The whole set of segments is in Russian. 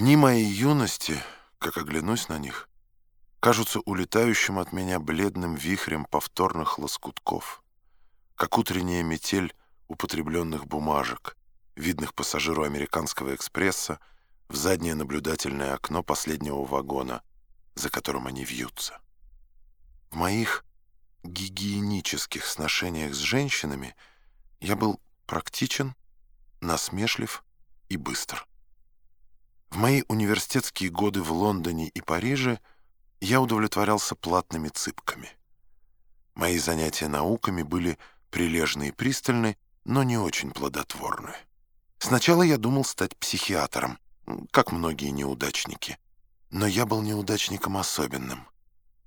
Дни моей юности, как оглянусь на них, кажутся улетающим от меня бледным вихрем повторных лоскутков, как утренняя метель употребленных бумажек, видных пассажиру американского экспресса в заднее наблюдательное окно последнего вагона, за которым они вьются. В моих гигиенических сношениях с женщинами я был практичен, насмешлив и быстр. В мои университетские годы в Лондоне и Париже я удовлетворялся платными цыпками. Мои занятия науками были прилежны и пристальны, но не очень плодотворны. Сначала я думал стать психиатром, как многие неудачники. Но я был неудачником особенным.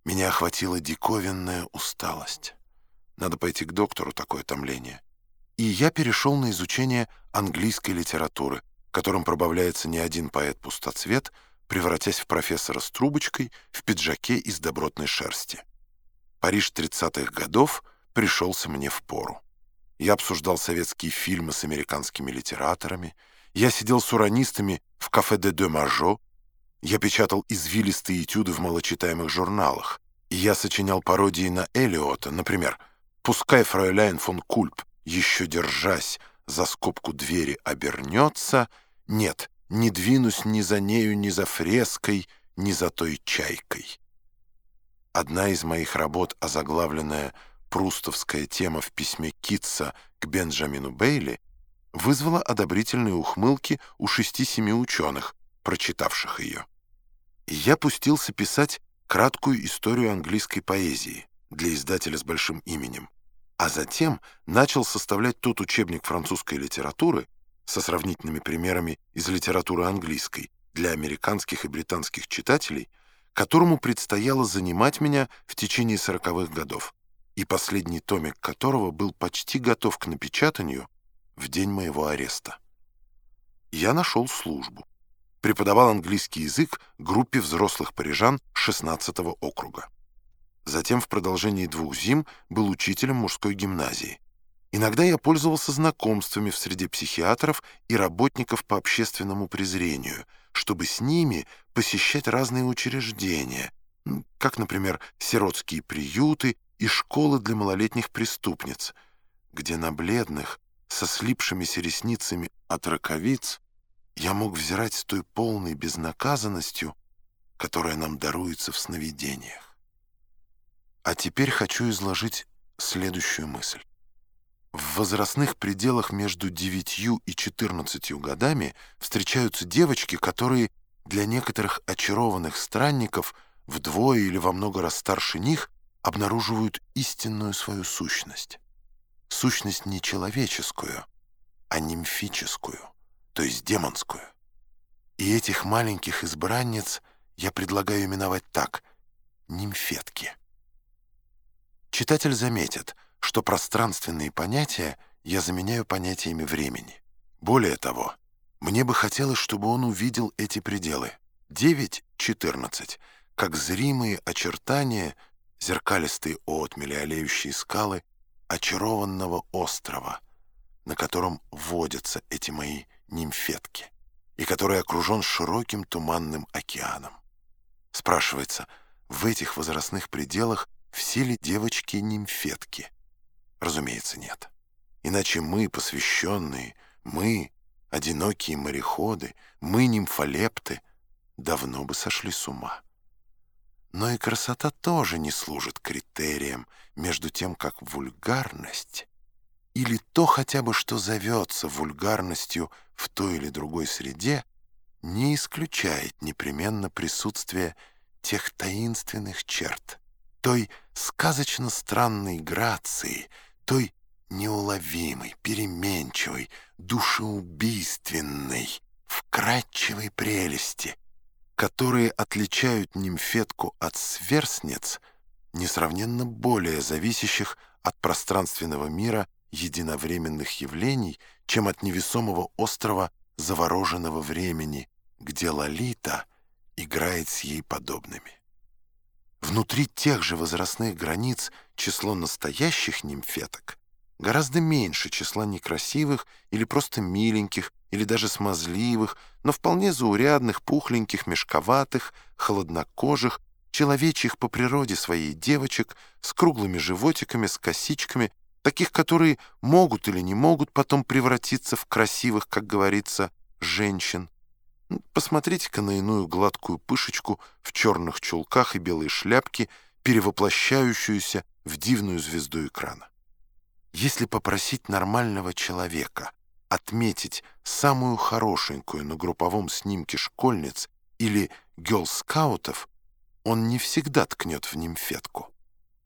Меня охватила диковинная усталость. Надо пойти к доктору, такое томление. И я перешел на изучение английской литературы — которым пробавляется не один поэт-пустоцвет, превратясь в профессора с трубочкой в пиджаке из добротной шерсти. Париж 30-х годов пришелся мне в пору. Я обсуждал советские фильмы с американскими литераторами, я сидел с уранистами в кафе де де Мажо, я печатал извилистые этюды в малочитаемых журналах, и я сочинял пародии на Элиота, например, «Пускай фройляйн фон Кульп, еще держась, за скобку двери обернется», нет, не двинусь ни за нею, ни за фреской, ни за той чайкой. Одна из моих работ, озаглавленная «Прустовская тема в письме Китса к Бенджамину Бейли», вызвала одобрительные ухмылки у шести-семи ученых, прочитавших ее. И я пустился писать краткую историю английской поэзии для издателя с большим именем, а затем начал составлять тот учебник французской литературы, со сравнительными примерами из литературы английской для американских и британских читателей, которому предстояло занимать меня в течение сороковых годов, и последний томик которого был почти готов к напечатанию в день моего ареста. Я нашел службу. Преподавал английский язык группе взрослых парижан 16-го округа. Затем в продолжении двух зим был учителем мужской гимназии. Иногда я пользовался знакомствами в среде психиатров и работников по общественному презрению, чтобы с ними посещать разные учреждения, как, например, сиротские приюты и школы для малолетних преступниц, где на бледных, со слипшимися ресницами от раковиц я мог взирать с той полной безнаказанностью, которая нам даруется в сновидениях. А теперь хочу изложить следующую мысль. В возрастных пределах между 9 и 14 годами встречаются девочки, которые для некоторых очарованных странников вдвое или во много раз старше них обнаруживают истинную свою сущность. Сущность не человеческую, а нимфическую, то есть демонскую. И этих маленьких избранниц я предлагаю именовать так — нимфетки. Читатель заметит — что пространственные понятия я заменяю понятиями времени. Более того, мне бы хотелось, чтобы он увидел эти пределы. 9-14, как зримые очертания, зеркалистые отмели, олеющие скалы очарованного острова, на котором водятся эти мои нимфетки, и который окружен широким туманным океаном. Спрашивается, в этих возрастных пределах все ли девочки нимфетки? Разумеется, нет. Иначе мы, посвященные, мы, одинокие мореходы, мы, нимфолепты, давно бы сошли с ума. Но и красота тоже не служит критерием между тем, как вульгарность или то хотя бы, что зовется вульгарностью в той или другой среде, не исключает непременно присутствие тех таинственных черт, той сказочно странной грации, той неуловимой, переменчивой, душеубийственной, вкрадчивой прелести, которые отличают нимфетку от сверстниц, несравненно более зависящих от пространственного мира единовременных явлений, чем от невесомого острова завороженного времени, где Лолита играет с ей подобными. Внутри тех же возрастных границ число настоящих нимфеток гораздо меньше числа некрасивых или просто миленьких или даже смазливых, но вполне заурядных, пухленьких, мешковатых, холоднокожих, человечьих по природе своей девочек с круглыми животиками, с косичками, таких, которые могут или не могут потом превратиться в красивых, как говорится, женщин. Посмотрите-ка на иную гладкую пышечку в черных чулках и белой шляпке, перевоплощающуюся в дивную звезду экрана. Если попросить нормального человека отметить самую хорошенькую на групповом снимке школьниц или гелскаутов, он не всегда ткнет в нимфетку.